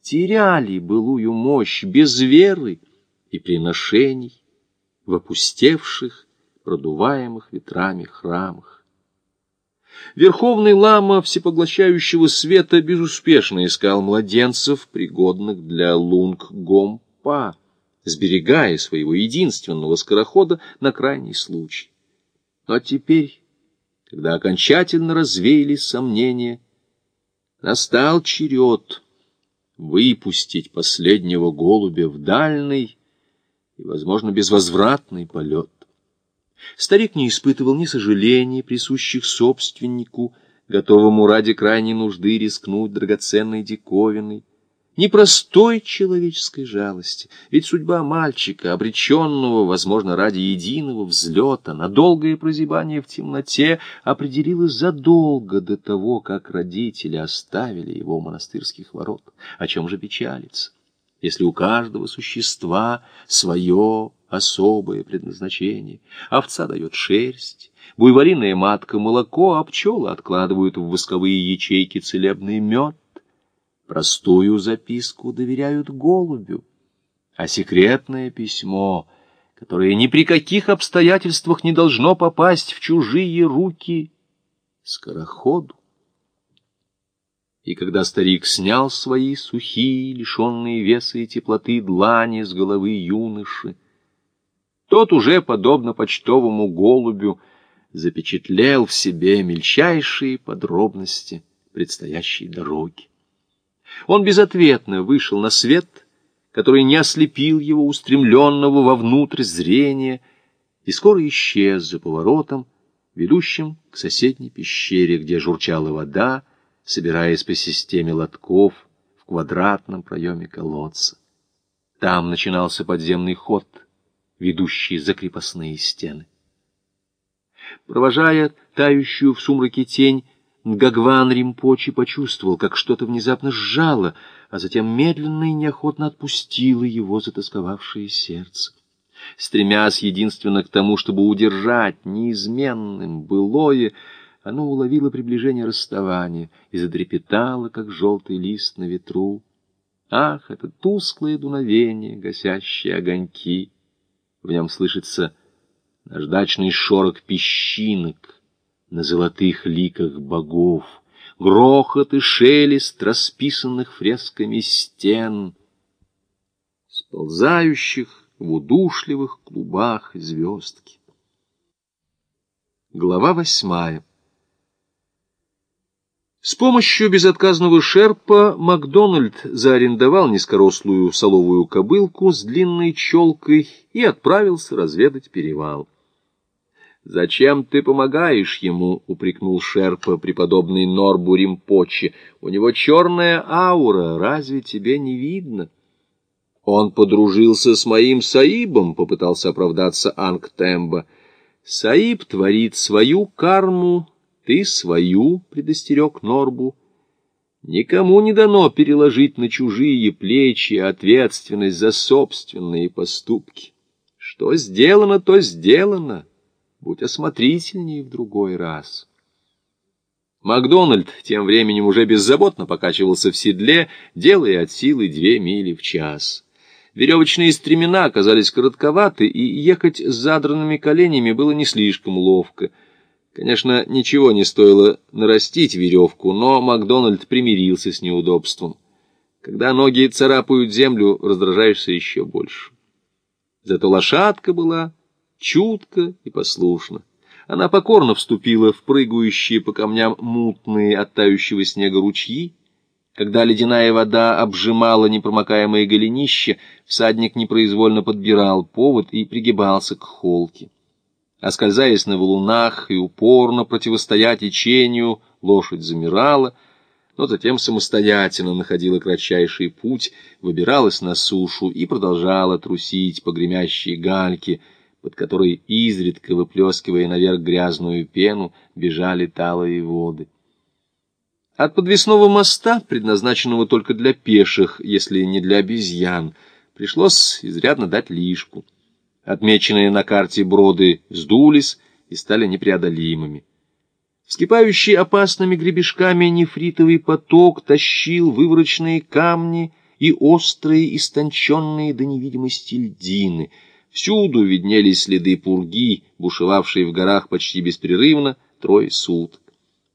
теряли былую мощь без веры и приношений в опустевших, продуваемых ветрами храмах. Верховный лама всепоглощающего света безуспешно искал младенцев, пригодных для лунг-гомпа, сберегая своего единственного скорохода на крайний случай. Но теперь, когда окончательно развеялись сомнения, настал черед выпустить последнего голубя в дальний и, возможно, безвозвратный полет. Старик не испытывал ни сожалений, присущих собственнику, готовому ради крайней нужды рискнуть драгоценной диковиной, непростой человеческой жалости. Ведь судьба мальчика, обреченного, возможно, ради единого взлета, на долгое прозябание в темноте, определилась задолго до того, как родители оставили его у монастырских ворот. О чем же печалиться, если у каждого существа свое особое предназначение? Овца дает шерсть, буйволиная матка — молоко, а пчелы откладывают в восковые ячейки целебный мед. Простую записку доверяют голубю, а секретное письмо, которое ни при каких обстоятельствах не должно попасть в чужие руки, скороходу. И когда старик снял свои сухие, лишенные веса и теплоты длани с головы юноши, тот уже, подобно почтовому голубю, запечатлел в себе мельчайшие подробности предстоящей дороги. Он безответно вышел на свет, который не ослепил его устремленного вовнутрь зрения, и скоро исчез за поворотом, ведущим к соседней пещере, где журчала вода, собираясь по системе лотков в квадратном проеме колодца. Там начинался подземный ход, ведущий за крепостные стены. Провожая тающую в сумраке тень, Гагван Римпочи почувствовал, как что-то внезапно сжало, а затем медленно и неохотно отпустило его затасковавшее сердце. Стремясь единственно к тому, чтобы удержать неизменным былое, оно уловило приближение расставания и задрепетало, как желтый лист на ветру. Ах, это тусклое дуновение, гасящие огоньки! В нем слышится наждачный шорох песчинок — на золотых ликах богов, грохот и шелест расписанных фресками стен, сползающих в удушливых клубах звездки. Глава восьмая С помощью безотказного шерпа Макдональд заарендовал низкорослую соловую кобылку с длинной челкой и отправился разведать перевал. «Зачем ты помогаешь ему?» — упрекнул Шерпа преподобный Норбу Римпочи. «У него черная аура, разве тебе не видно?» «Он подружился с моим Саибом», — попытался оправдаться Ангтемба. «Саиб творит свою карму, ты свою», — предостерег Норбу. «Никому не дано переложить на чужие плечи ответственность за собственные поступки. Что сделано, то сделано». Будь осмотрительнее в другой раз. Макдональд тем временем уже беззаботно покачивался в седле, делая от силы две мили в час. Веревочные стремена оказались коротковаты, и ехать с задранными коленями было не слишком ловко. Конечно, ничего не стоило нарастить веревку, но Макдональд примирился с неудобством. Когда ноги царапают землю, раздражаешься еще больше. Зато лошадка была чутко и послушно. Она покорно вступила в прыгающие по камням мутные от тающего снега ручьи. Когда ледяная вода обжимала непромокаемое голенище, всадник непроизвольно подбирал повод и пригибался к холке. Оскользаясь на валунах и упорно противостоя течению, лошадь замирала, но затем самостоятельно находила кратчайший путь, выбиралась на сушу и продолжала трусить по гремящей гальке, под которой, изредка выплескивая наверх грязную пену, бежали талые воды. От подвесного моста, предназначенного только для пеших, если не для обезьян, пришлось изрядно дать лишку. Отмеченные на карте броды сдулись и стали непреодолимыми. Вскипающий опасными гребешками нефритовый поток тащил выворочные камни и острые, истонченные до невидимости льдины. Всюду виднелись следы пурги, бушевавшие в горах почти беспрерывно трое суток.